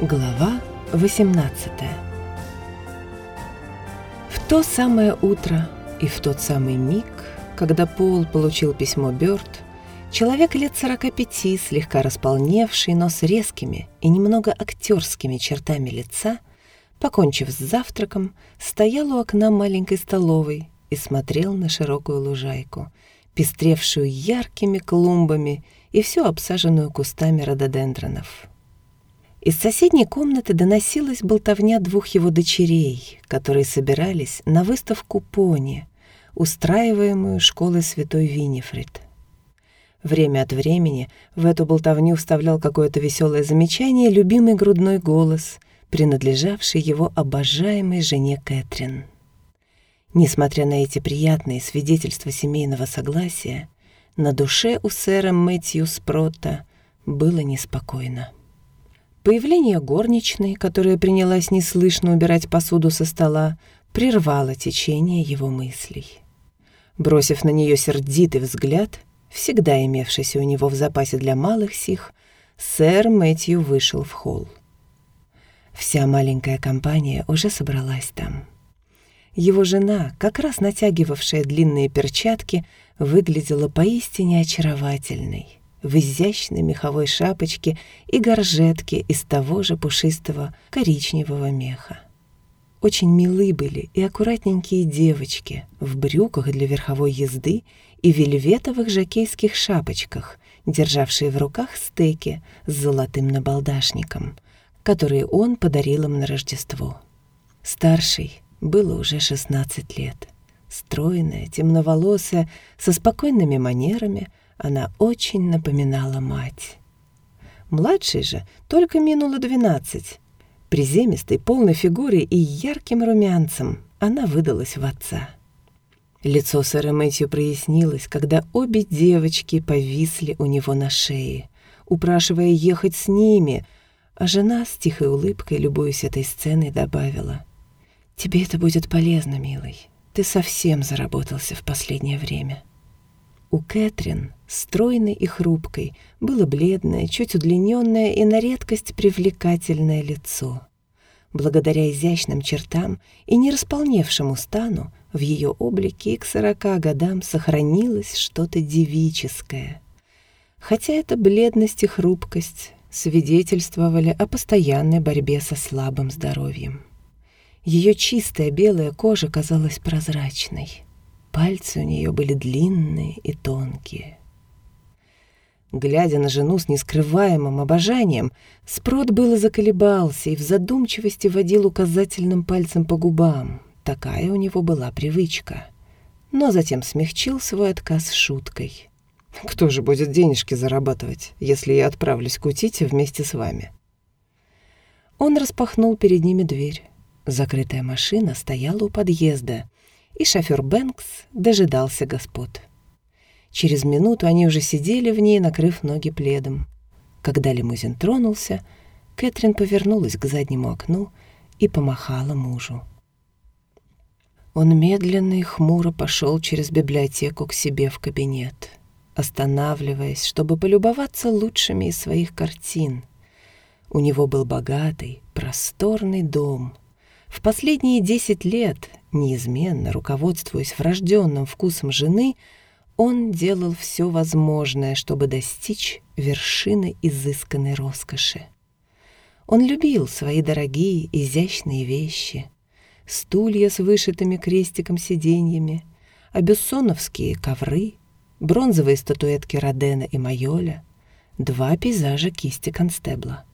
Глава 18 В то самое утро и в тот самый миг, когда Пол получил письмо Бёрд, человек лет 45, слегка располневший, но с резкими и немного актерскими чертами лица, покончив с завтраком, стоял у окна маленькой столовой и смотрел на широкую лужайку, пестревшую яркими клумбами и всю обсаженную кустами рододендронов. Из соседней комнаты доносилась болтовня двух его дочерей, которые собирались на выставку пони, устраиваемую школой святой Винифред. Время от времени в эту болтовню вставлял какое-то веселое замечание любимый грудной голос, принадлежавший его обожаемой жене Кэтрин. Несмотря на эти приятные свидетельства семейного согласия, на душе у сэра Мэтью Спрота было неспокойно. Появление горничной, которая принялась неслышно убирать посуду со стола, прервало течение его мыслей. Бросив на нее сердитый взгляд, всегда имевшийся у него в запасе для малых сих, сэр Мэтью вышел в холл. Вся маленькая компания уже собралась там. Его жена, как раз натягивавшая длинные перчатки, выглядела поистине очаровательной в изящной меховой шапочке и горжетке из того же пушистого коричневого меха. Очень милы были и аккуратненькие девочки в брюках для верховой езды и вельветовых жакейских шапочках, державшие в руках стеки с золотым набалдашником, которые он подарил им на Рождество. Старший было уже 16 лет. Стройная, темноволосая, со спокойными манерами — она очень напоминала мать. Младшей же только минуло двенадцать. Приземистой, полной фигурой и ярким румянцем она выдалась в отца. Лицо сэра Мэтью прояснилось, когда обе девочки повисли у него на шее, упрашивая ехать с ними, а жена с тихой улыбкой, любуясь этой сценой, добавила, «Тебе это будет полезно, милый. Ты совсем заработался в последнее время». У Кэтрин, стройной и хрупкой, было бледное, чуть удлиненное и на редкость привлекательное лицо. Благодаря изящным чертам и не располневшему стану, в ее облике к сорока годам сохранилось что-то девическое. Хотя эта бледность и хрупкость свидетельствовали о постоянной борьбе со слабым здоровьем. Ее чистая белая кожа казалась прозрачной. Пальцы у нее были длинные и тонкие. Глядя на жену с нескрываемым обожанием, Спрот было заколебался и в задумчивости водил указательным пальцем по губам. Такая у него была привычка. Но затем смягчил свой отказ шуткой. «Кто же будет денежки зарабатывать, если я отправлюсь кутить вместе с вами?» Он распахнул перед ними дверь. Закрытая машина стояла у подъезда, и шофер Бэнкс дожидался господ. Через минуту они уже сидели в ней, накрыв ноги пледом. Когда лимузин тронулся, Кэтрин повернулась к заднему окну и помахала мужу. Он медленно и хмуро пошел через библиотеку к себе в кабинет, останавливаясь, чтобы полюбоваться лучшими из своих картин. У него был богатый, просторный дом. В последние десять лет Неизменно руководствуясь врожденным вкусом жены, он делал все возможное, чтобы достичь вершины изысканной роскоши. Он любил свои дорогие, изящные вещи, стулья с вышитыми крестиком сиденьями, абюссоновские ковры, бронзовые статуэтки Родена и Майоля, два пейзажа кисти Констебла.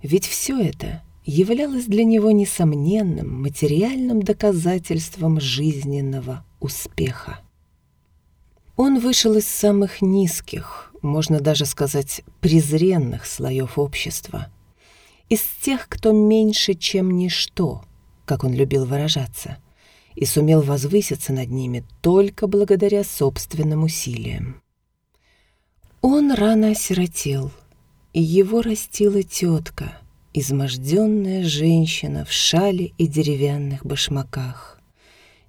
Ведь все это являлось для него несомненным материальным доказательством жизненного успеха. Он вышел из самых низких, можно даже сказать, презренных слоев общества, из тех, кто меньше, чем ничто, как он любил выражаться, и сумел возвыситься над ними только благодаря собственным усилиям. Он рано осиротел, и его растила тетка — изможденная женщина в шале и деревянных башмаках.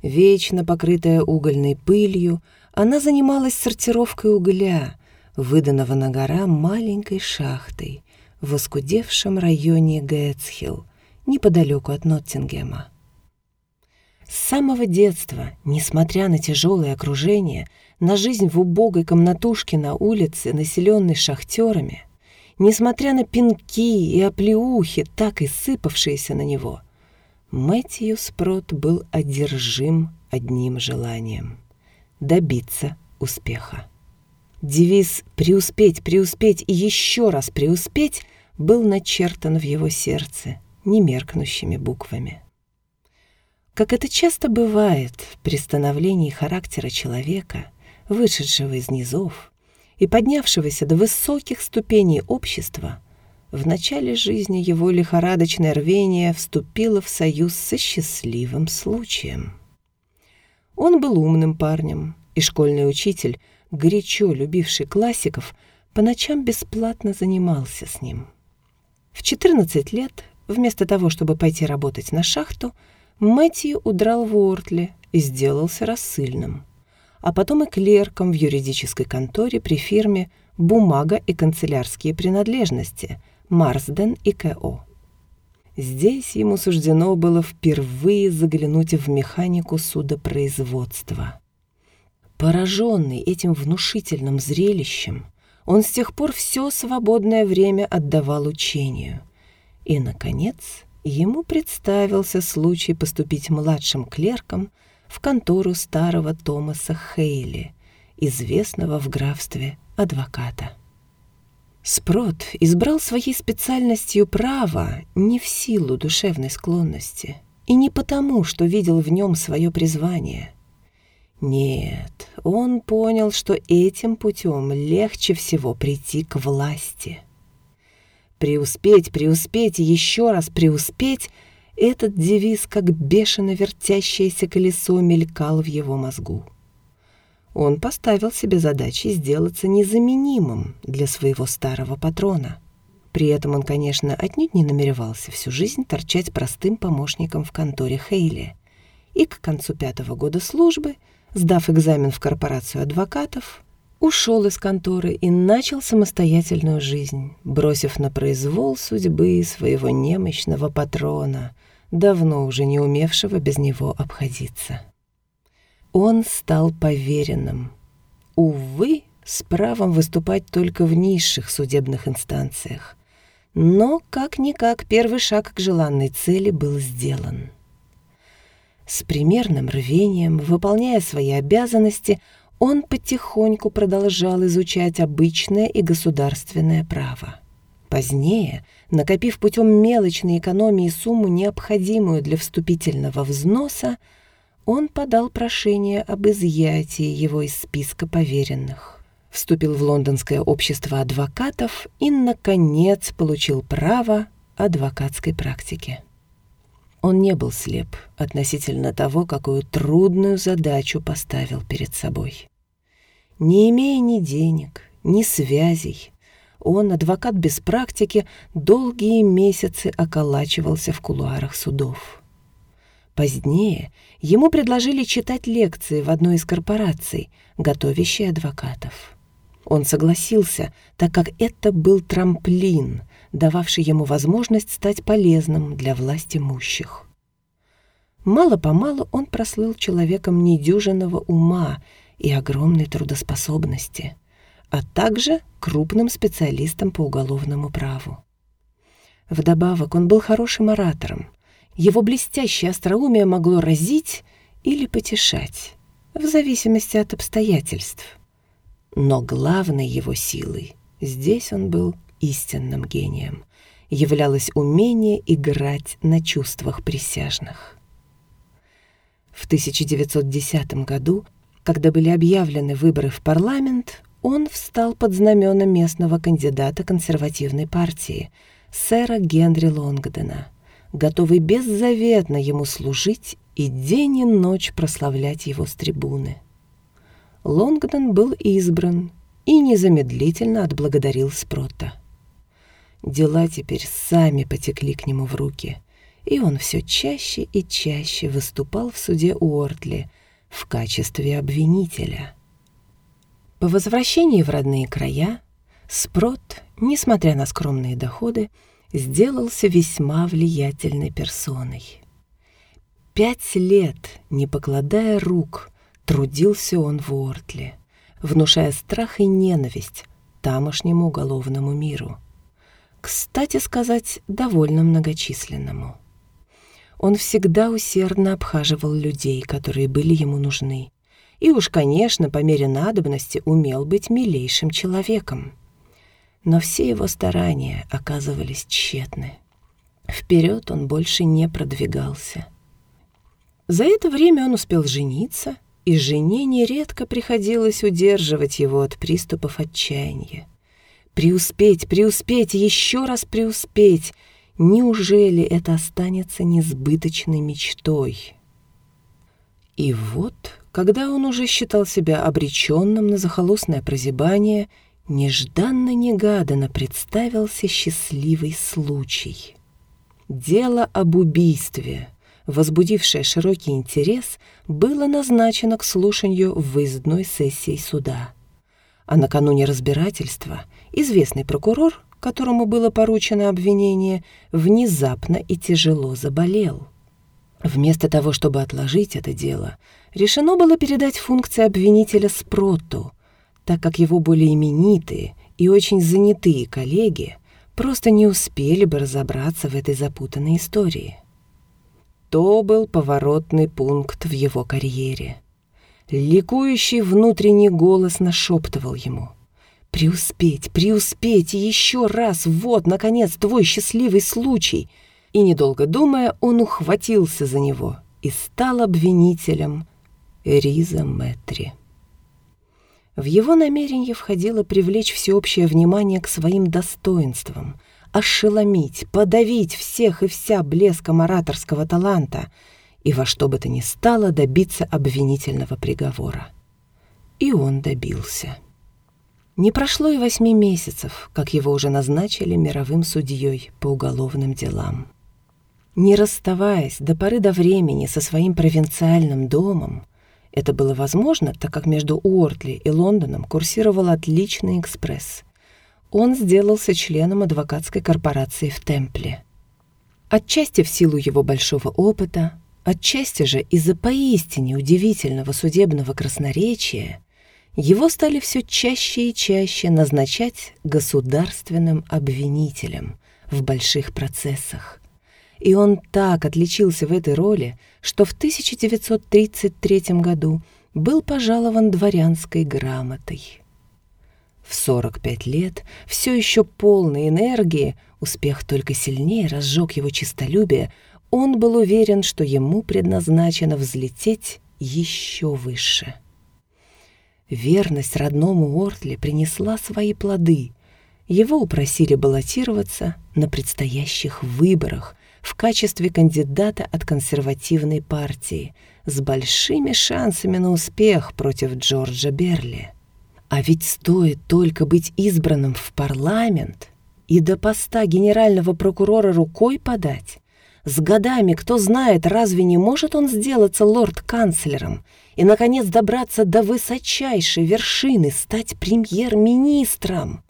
Вечно покрытая угольной пылью, она занималась сортировкой угля, выданного на гора маленькой шахтой, в оскудевшем районе Гэтсхилл, неподалеку от Ноттингема. С самого детства, несмотря на тяжелое окружение, на жизнь в убогой комнатушке на улице, населенной шахтерами, несмотря на пинки и оплеухи, так и сыпавшиеся на него, Мэтью Спрот был одержим одним желанием — добиться успеха. Девиз «преуспеть, преуспеть и еще раз преуспеть» был начертан в его сердце немеркнущими буквами. Как это часто бывает при становлении характера человека, вышедшего из низов и поднявшегося до высоких ступеней общества, в начале жизни его лихорадочное рвение вступило в союз со счастливым случаем. Он был умным парнем, и школьный учитель, горячо любивший классиков, по ночам бесплатно занимался с ним. В 14 лет, вместо того, чтобы пойти работать на шахту, Мэтью удрал в Уортли и сделался рассыльным, а потом и клерком в юридической конторе при фирме «Бумага и канцелярские принадлежности» Марсден и К.О. Здесь ему суждено было впервые заглянуть в механику судопроизводства. Пораженный этим внушительным зрелищем, он с тех пор все свободное время отдавал учению. И, наконец, ему представился случай поступить младшим клерком в контору старого Томаса Хейли, известного в графстве адвоката. Спрот избрал своей специальностью право не в силу душевной склонности и не потому, что видел в нем свое призвание. Нет, он понял, что этим путем легче всего прийти к власти. Преуспеть, преуспеть и еще раз преуспеть — этот девиз, как бешено вертящееся колесо, мелькал в его мозгу. Он поставил себе задачей сделаться незаменимым для своего старого патрона. При этом он, конечно, отнюдь не намеревался всю жизнь торчать простым помощником в конторе Хейли. И к концу пятого года службы, сдав экзамен в корпорацию адвокатов, ушел из конторы и начал самостоятельную жизнь, бросив на произвол судьбы своего немощного патрона, давно уже не умевшего без него обходиться. Он стал поверенным. Увы, с правом выступать только в низших судебных инстанциях. Но, как-никак, первый шаг к желанной цели был сделан. С примерным рвением, выполняя свои обязанности, он потихоньку продолжал изучать обычное и государственное право. Позднее, накопив путем мелочной экономии сумму, необходимую для вступительного взноса, он подал прошение об изъятии его из списка поверенных, вступил в лондонское общество адвокатов и, наконец, получил право адвокатской практики. Он не был слеп относительно того, какую трудную задачу поставил перед собой. Не имея ни денег, ни связей, он, адвокат без практики, долгие месяцы околачивался в кулуарах судов. Позднее ему предложили читать лекции в одной из корпораций, готовящей адвокатов. Он согласился, так как это был трамплин, дававший ему возможность стать полезным для власть имущих. Мало-помалу он прослыл человеком недюжинного ума и огромной трудоспособности, а также крупным специалистом по уголовному праву. Вдобавок он был хорошим оратором, его блестящее остроумие могло разить или потешать, в зависимости от обстоятельств. Но главной его силой здесь он был истинным гением, являлось умение играть на чувствах присяжных. В 1910 году, когда были объявлены выборы в парламент, он встал под знамена местного кандидата консервативной партии, сэра Генри Лонгдена – готовый беззаветно ему служить и день и ночь прославлять его с трибуны. Лонгдон был избран и незамедлительно отблагодарил Спрота. Дела теперь сами потекли к нему в руки, и он все чаще и чаще выступал в суде Уортли в качестве обвинителя. По возвращении в родные края Спрот несмотря на скромные доходы, сделался весьма влиятельной персоной. Пять лет, не покладая рук, трудился он в Уортле, внушая страх и ненависть тамошнему уголовному миру. Кстати сказать, довольно многочисленному. Он всегда усердно обхаживал людей, которые были ему нужны, и уж, конечно, по мере надобности умел быть милейшим человеком. Но все его старания оказывались тщетны. Вперед он больше не продвигался. За это время он успел жениться, и жене нередко приходилось удерживать его от приступов отчаяния. Преуспеть, преуспеть, еще раз преуспеть. Неужели это останется несбыточной мечтой? И вот, когда он уже считал себя обреченным на захолустное прозябание, нежданно-негаданно представился счастливый случай. Дело об убийстве, возбудившее широкий интерес, было назначено к слушанию в выездной сессии суда. А накануне разбирательства известный прокурор, которому было поручено обвинение, внезапно и тяжело заболел. Вместо того, чтобы отложить это дело, решено было передать функции обвинителя Спротту, так как его более именитые и очень занятые коллеги просто не успели бы разобраться в этой запутанной истории. То был поворотный пункт в его карьере. Ликующий внутренний голос нашептывал ему. «Преуспеть, преуспеть, еще раз, вот, наконец, твой счастливый случай!» И, недолго думая, он ухватился за него и стал обвинителем Риза Мэтри. В его намерение входило привлечь всеобщее внимание к своим достоинствам, ошеломить, подавить всех и вся блеском ораторского таланта и во что бы то ни стало добиться обвинительного приговора. И он добился. Не прошло и восьми месяцев, как его уже назначили мировым судьей по уголовным делам. Не расставаясь до поры до времени со своим провинциальным домом, это было возможно, так как между Уортли и Лондоном курсировал отличный экспресс. Он сделался членом адвокатской корпорации в Темпле. Отчасти в силу его большого опыта, отчасти же из-за поистине удивительного судебного красноречия, его стали все чаще и чаще назначать государственным обвинителем в больших процессах, и он так отличился в этой роли, что в 1933 году был пожалован дворянской грамотой. В 45 лет, все еще полной энергии, успех только сильнее разжег его честолюбие, он был уверен, что ему предназначено взлететь еще выше. Верность родному Ортли принесла свои плоды. Его упросили баллотироваться на предстоящих выборах, в качестве кандидата от консервативной партии с большими шансами на успех против Джорджа Берли. А ведь стоит только быть избранным в парламент и до поста генерального прокурора рукой подать. С годами, кто знает, разве не может он сделаться лорд-канцлером и, наконец, добраться до высочайшей вершины, стать премьер-министром?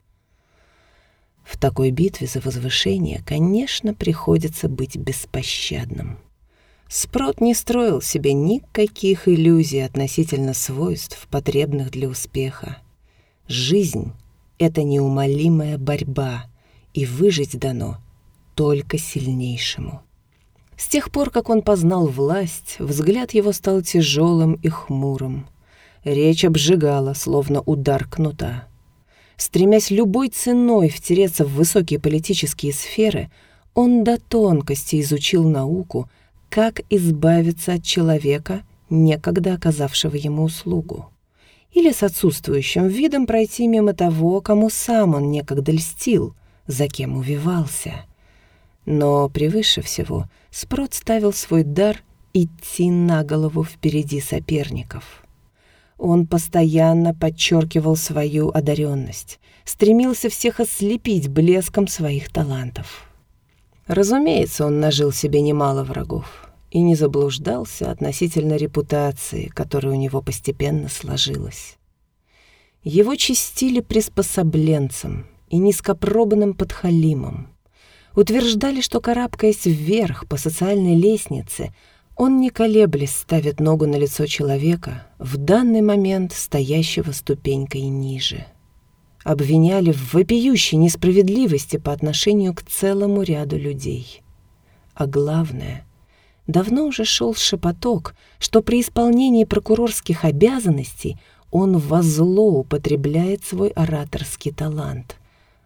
В такой битве за возвышение, конечно, приходится быть беспощадным. Спрот не строил себе никаких иллюзий относительно свойств, потребных для успеха. Жизнь — это неумолимая борьба, и выжить дано только сильнейшему. С тех пор, как он познал власть, взгляд его стал тяжелым и хмурым. Речь обжигала, словно удар кнута. Стремясь любой ценой втереться в высокие политические сферы, он до тонкости изучил науку, как избавиться от человека, некогда оказавшего ему услугу. Или с отсутствующим видом пройти мимо того, кому сам он некогда льстил, за кем увивался. Но превыше всего Спрот ставил свой дар идти на голову впереди соперников — он постоянно подчеркивал свою одаренность, стремился всех ослепить блеском своих талантов. Разумеется, он нажил себе немало врагов и не заблуждался относительно репутации, которая у него постепенно сложилась. Его чистили приспособленцем и низкопробным подхалимом. Утверждали, что, карабкаясь вверх по социальной лестнице, он, не колеблясь, ставит ногу на лицо человека, в данный момент стоящего ступенькой ниже. Обвиняли в вопиющей несправедливости по отношению к целому ряду людей. А главное, давно уже шел шепоток, что при исполнении прокурорских обязанностей он во зло употребляет свой ораторский талант,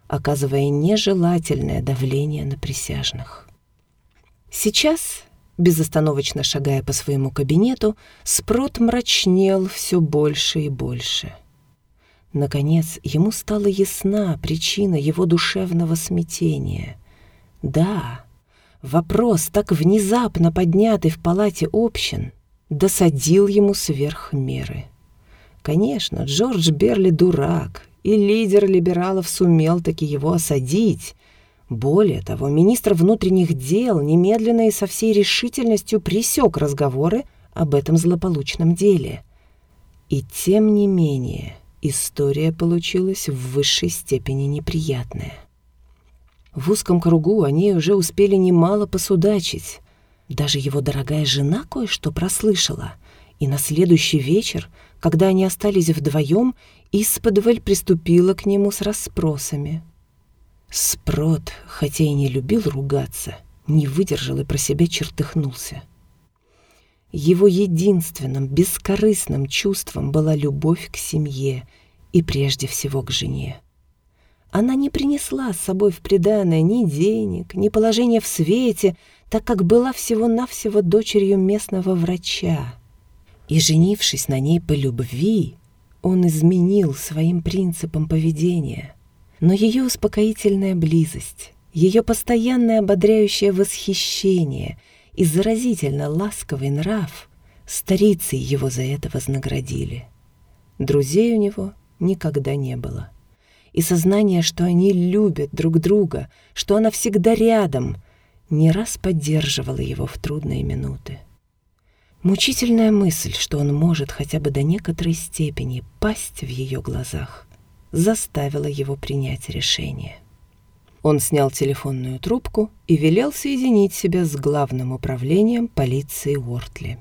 оказывая нежелательное давление на присяжных. Сейчас Безостановочно шагая по своему кабинету, Спрот мрачнел все больше и больше. Наконец, ему стала ясна причина его душевного смятения. Да, вопрос, так внезапно поднятый в палате общин, досадил ему сверх меры. Конечно, Джордж Берли дурак, и лидер либералов сумел таки его осадить, более того, министр внутренних дел немедленно и со всей решительностью пресек разговоры об этом злополучном деле. И тем не менее, история получилась в высшей степени неприятная. В узком кругу они уже успели немало посудачить. Даже его дорогая жена кое-что прослышала. И на следующий вечер, когда они остались вдвоем, исподволь приступила к нему с расспросами — Спрот, хотя и не любил ругаться, не выдержал и про себя чертыхнулся. Его единственным бескорыстным чувством была любовь к семье и прежде всего к жене. Она не принесла с собой в приданое ни денег, ни положения в свете, так как была всего-навсего дочерью местного врача. И, женившись на ней по любви, он изменил своим принципам поведения — но ее успокоительная близость, ее постоянное ободряющее восхищение и заразительно ласковый нрав старицы его за это вознаградили. Друзей у него никогда не было. И сознание, что они любят друг друга, что она всегда рядом, не раз поддерживало его в трудные минуты. Мучительная мысль, что он может хотя бы до некоторой степени пасть в ее глазах, заставила его принять решение. Он снял телефонную трубку и велел соединить себя с главным управлением полиции Уортли.